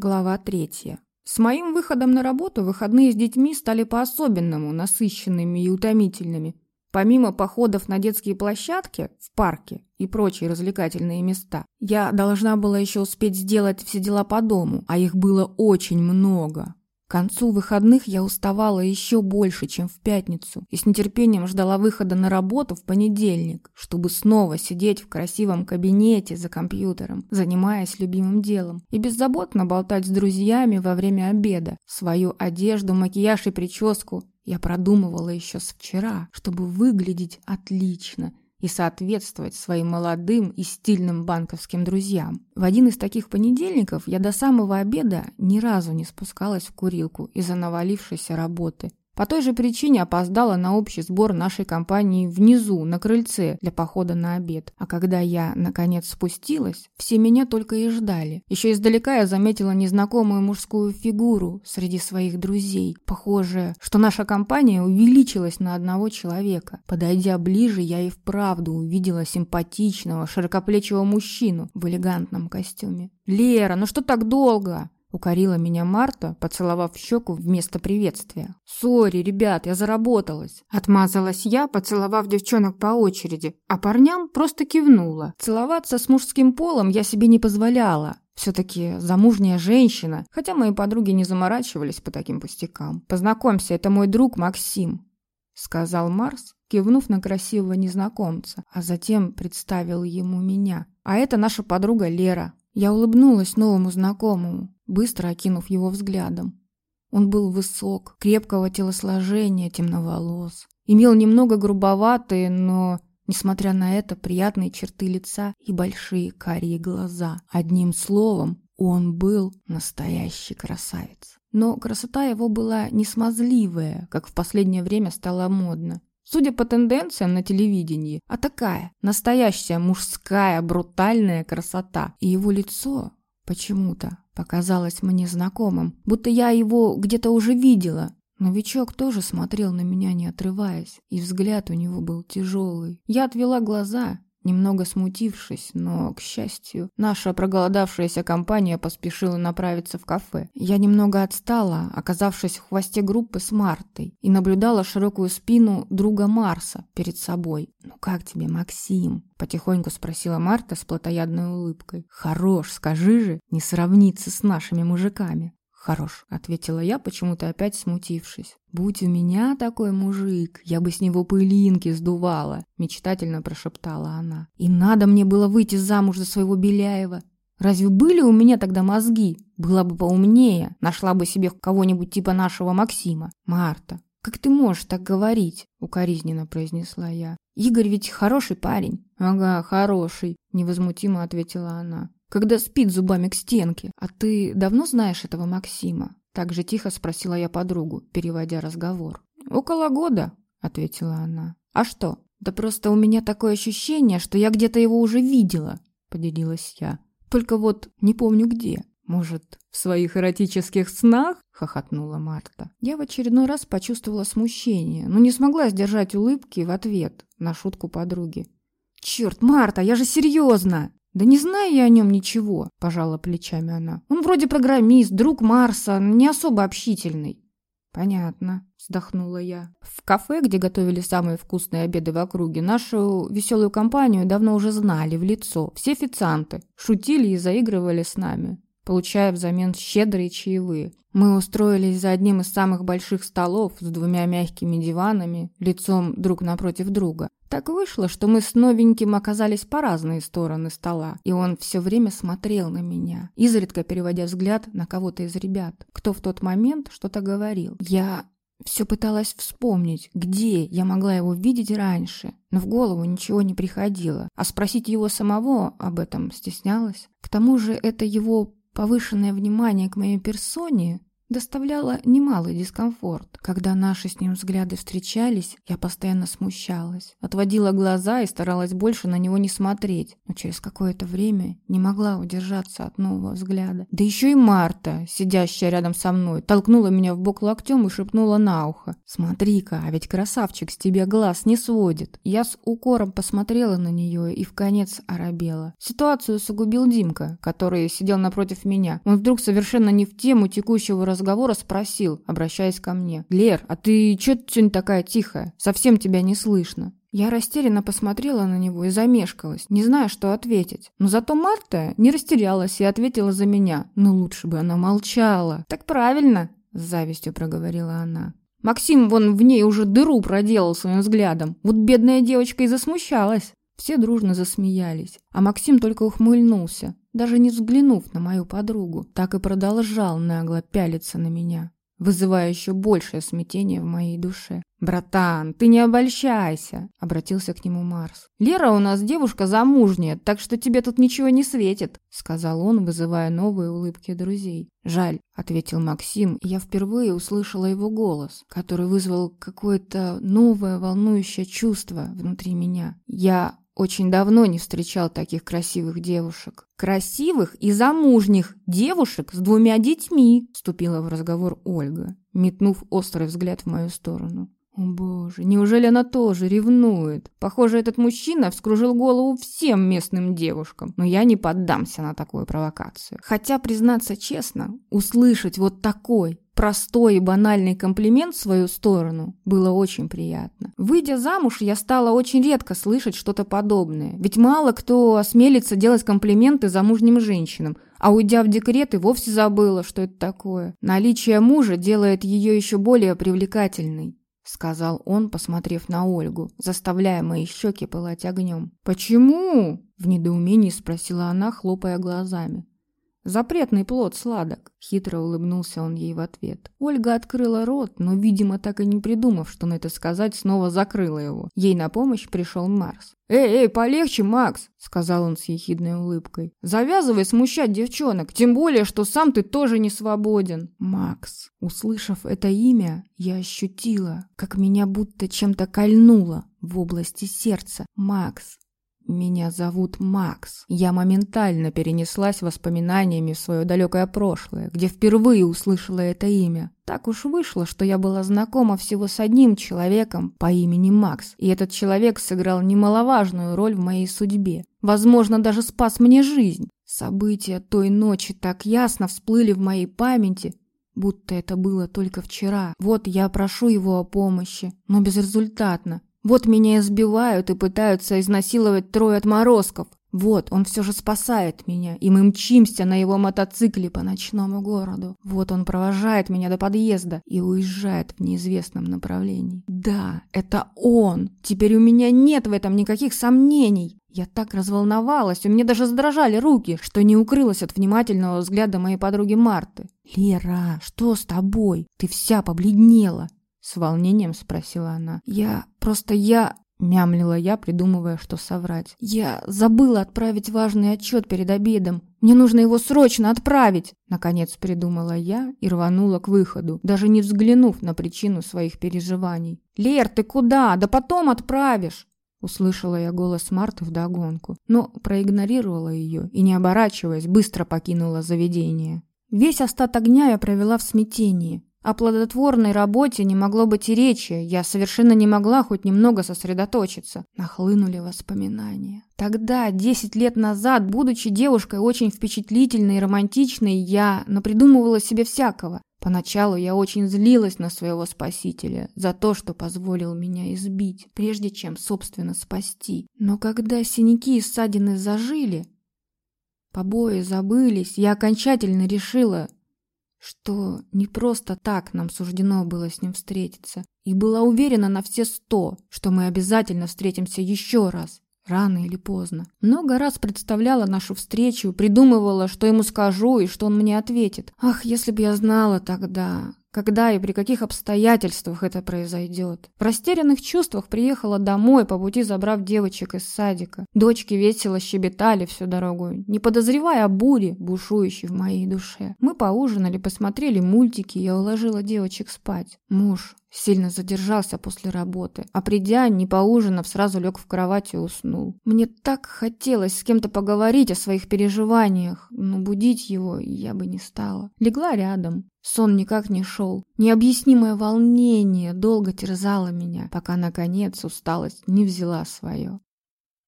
Глава третья. С моим выходом на работу выходные с детьми стали по-особенному насыщенными и утомительными. Помимо походов на детские площадки, в парке и прочие развлекательные места, я должна была еще успеть сделать все дела по дому, а их было очень много. К концу выходных я уставала еще больше, чем в пятницу, и с нетерпением ждала выхода на работу в понедельник, чтобы снова сидеть в красивом кабинете за компьютером, занимаясь любимым делом, и беззаботно болтать с друзьями во время обеда. Свою одежду, макияж и прическу я продумывала еще с вчера, чтобы выглядеть отлично – и соответствовать своим молодым и стильным банковским друзьям. В один из таких понедельников я до самого обеда ни разу не спускалась в курилку из-за навалившейся работы. По той же причине опоздала на общий сбор нашей компании внизу, на крыльце, для похода на обед. А когда я, наконец, спустилась, все меня только и ждали. Еще издалека я заметила незнакомую мужскую фигуру среди своих друзей. Похоже, что наша компания увеличилась на одного человека. Подойдя ближе, я и вправду увидела симпатичного, широкоплечего мужчину в элегантном костюме. «Лера, ну что так долго?» Укорила меня Марта, поцеловав щеку вместо приветствия. «Сори, ребят, я заработалась!» Отмазалась я, поцеловав девчонок по очереди, а парням просто кивнула. Целоваться с мужским полом я себе не позволяла. Все-таки замужняя женщина, хотя мои подруги не заморачивались по таким пустякам. «Познакомься, это мой друг Максим», — сказал Марс, кивнув на красивого незнакомца, а затем представил ему меня. «А это наша подруга Лера». Я улыбнулась новому знакомому, быстро окинув его взглядом. Он был высок, крепкого телосложения, темноволос. Имел немного грубоватые, но, несмотря на это, приятные черты лица и большие карие глаза. Одним словом, он был настоящий красавец. Но красота его была не смазливая, как в последнее время стало модно. Судя по тенденциям на телевидении, а такая настоящая мужская брутальная красота. И его лицо почему-то показалось мне знакомым, будто я его где-то уже видела. Новичок тоже смотрел на меня, не отрываясь, и взгляд у него был тяжелый. Я отвела глаза Немного смутившись, но, к счастью, наша проголодавшаяся компания поспешила направиться в кафе. Я немного отстала, оказавшись в хвосте группы с Мартой, и наблюдала широкую спину друга Марса перед собой. «Ну как тебе, Максим?» – потихоньку спросила Марта с плотоядной улыбкой. «Хорош, скажи же, не сравниться с нашими мужиками». «Хорош», — ответила я, почему-то опять смутившись. «Будь у меня такой мужик, я бы с него пылинки сдувала», — мечтательно прошептала она. «И надо мне было выйти замуж за своего Беляева. Разве были у меня тогда мозги? Была бы поумнее, нашла бы себе кого-нибудь типа нашего Максима. Марта, как ты можешь так говорить?» — укоризненно произнесла я. «Игорь ведь хороший парень». «Ага, хороший», — невозмутимо ответила она когда спит зубами к стенке. А ты давно знаешь этого Максима? Так же тихо спросила я подругу, переводя разговор. Около года, ответила она. А что? Да просто у меня такое ощущение, что я где-то его уже видела, поделилась я. Только вот не помню где. Может, в своих эротических снах? хохотнула Марта. Я в очередной раз почувствовала смущение, но не смогла сдержать улыбки в ответ на шутку подруги. «Черт, Марта, я же серьезно!» «Да не знаю я о нем ничего», – пожала плечами она. «Он вроде программист, друг Марса, не особо общительный». «Понятно», – вздохнула я. В кафе, где готовили самые вкусные обеды в округе, нашу веселую компанию давно уже знали в лицо. Все официанты шутили и заигрывали с нами получая взамен щедрые чаевые. Мы устроились за одним из самых больших столов с двумя мягкими диванами, лицом друг напротив друга. Так вышло, что мы с новеньким оказались по разные стороны стола, и он все время смотрел на меня, изредка переводя взгляд на кого-то из ребят, кто в тот момент что-то говорил. Я все пыталась вспомнить, где я могла его видеть раньше, но в голову ничего не приходило, а спросить его самого об этом стеснялась. К тому же это его повышенное внимание к моей персоне доставляла немалый дискомфорт. Когда наши с ним взгляды встречались, я постоянно смущалась, отводила глаза и старалась больше на него не смотреть, но через какое-то время не могла удержаться от нового взгляда. Да еще и Марта, сидящая рядом со мной, толкнула меня в бок локтем и шепнула на ухо. «Смотри-ка, а ведь красавчик с тебя глаз не сводит». Я с укором посмотрела на нее и в конец оробела. Ситуацию усугубил Димка, который сидел напротив меня. Он вдруг совершенно не в тему текущего разговора спросил, обращаясь ко мне. «Лер, а ты чё сегодня такая тихая? Совсем тебя не слышно». Я растерянно посмотрела на него и замешкалась, не зная, что ответить. Но зато Марта не растерялась и ответила за меня. Ну лучше бы она молчала. «Так правильно», — с завистью проговорила она. Максим вон в ней уже дыру проделал своим взглядом. Вот бедная девочка и засмущалась. Все дружно засмеялись, а Максим только ухмыльнулся, даже не взглянув на мою подругу, так и продолжал нагло пялиться на меня, вызывая еще большее смятение в моей душе. «Братан, ты не обольщайся!» — обратился к нему Марс. «Лера у нас девушка замужняя, так что тебе тут ничего не светит», — сказал он, вызывая новые улыбки друзей. «Жаль», — ответил Максим, и я впервые услышала его голос, который вызвал какое-то новое волнующее чувство внутри меня. «Я очень давно не встречал таких красивых девушек. Красивых и замужних девушек с двумя детьми, вступила в разговор Ольга, метнув острый взгляд в мою сторону. О боже, неужели она тоже ревнует? Похоже, этот мужчина вскружил голову всем местным девушкам. Но я не поддамся на такую провокацию. Хотя, признаться честно, услышать вот такой простой и банальный комплимент в свою сторону было очень приятно. Выйдя замуж, я стала очень редко слышать что-то подобное, ведь мало кто осмелится делать комплименты замужним женщинам, а уйдя в декрет и вовсе забыла, что это такое. Наличие мужа делает ее еще более привлекательной. — сказал он, посмотрев на Ольгу, заставляя мои щеки пылать огнем. «Почему?» — в недоумении спросила она, хлопая глазами. Запретный плод сладок, хитро улыбнулся он ей в ответ. Ольга открыла рот, но, видимо, так и не придумав, что на это сказать, снова закрыла его. Ей на помощь пришел Марс. «Эй, эй, полегче, Макс!» — сказал он с ехидной улыбкой. «Завязывай смущать девчонок, тем более, что сам ты тоже не свободен». Макс. Услышав это имя, я ощутила, как меня будто чем-то кольнуло в области сердца. Макс. «Меня зовут Макс». Я моментально перенеслась воспоминаниями в свое далекое прошлое, где впервые услышала это имя. Так уж вышло, что я была знакома всего с одним человеком по имени Макс, и этот человек сыграл немаловажную роль в моей судьбе. Возможно, даже спас мне жизнь. События той ночи так ясно всплыли в моей памяти, будто это было только вчера. Вот я прошу его о помощи, но безрезультатно. Вот меня избивают и пытаются изнасиловать трое отморозков. Вот, он все же спасает меня, и мы мчимся на его мотоцикле по ночному городу. Вот он провожает меня до подъезда и уезжает в неизвестном направлении. Да, это он. Теперь у меня нет в этом никаких сомнений. Я так разволновалась, у меня даже задрожали руки, что не укрылась от внимательного взгляда моей подруги Марты. «Лера, что с тобой? Ты вся побледнела. С волнением спросила она. «Я... просто я...» Мямлила я, придумывая, что соврать. «Я забыла отправить важный отчет перед обедом. Мне нужно его срочно отправить!» Наконец придумала я и рванула к выходу, даже не взглянув на причину своих переживаний. «Лер, ты куда? Да потом отправишь!» Услышала я голос Марты вдогонку, но проигнорировала ее и, не оборачиваясь, быстро покинула заведение. Весь остаток дня я провела в смятении. О плодотворной работе не могло быть и речи, я совершенно не могла хоть немного сосредоточиться. Нахлынули воспоминания. Тогда, десять лет назад, будучи девушкой очень впечатлительной и романтичной, я напридумывала себе всякого. Поначалу я очень злилась на своего спасителя за то, что позволил меня избить, прежде чем, собственно, спасти. Но когда синяки и ссадины зажили, побои забылись, я окончательно решила, что не просто так нам суждено было с ним встретиться, и была уверена на все сто, что мы обязательно встретимся еще раз, рано или поздно. Много раз представляла нашу встречу, придумывала, что ему скажу и что он мне ответит. Ах, если бы я знала тогда, когда и при каких обстоятельствах это произойдет. В растерянных чувствах приехала домой, по пути забрав девочек из садика. Дочки весело щебетали всю дорогу, не подозревая о буре, бушующей в моей душе. Мы поужинали, посмотрели мультики, я уложила девочек спать. Муж Сильно задержался после работы, а придя, не поужинав, сразу лег в кровать и уснул. Мне так хотелось с кем-то поговорить о своих переживаниях, но будить его я бы не стала. Легла рядом. Сон никак не шел. Необъяснимое волнение долго терзало меня, пока, наконец, усталость не взяла свое.